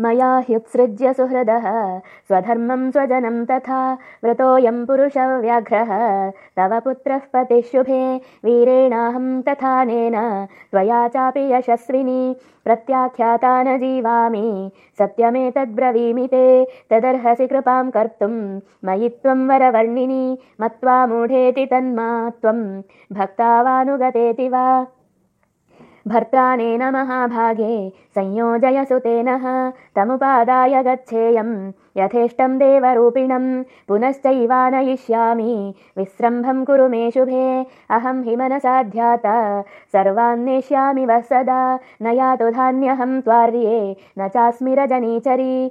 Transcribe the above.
मया ह्युत्सृज्य सुहृदः। स्वधर्मं स्वजनं तथा व्रतोऽयं पुरुषव्याघ्रः तव पुत्रः पतिशुभे वीरेणाहं तथानेन त्वया चापि यशस्विनी प्रत्याख्याता न जीवामि। सत्यमेतद्ब्रवीमि ते। तदर्हसि कृपां कर्तुं मयि त्वं वरवर्णिनि। मत्वा मूढेति तन्मा त्वं। भक्तावानुगतेति वा भर्त्रानेन महाभागे संयोजय सुतेनः तमुपादाय गच्छेयं यथेष्टं देवरूपिणं पुनश्चैवानयिष्यामि। विस्रम्भं कुरु मे शुभे अहं हि मनसाध्याता। सर्वान्नेष्यामि वः सदा न यातु धान्यहं त्वार्ये न चास्मि रजनीचरी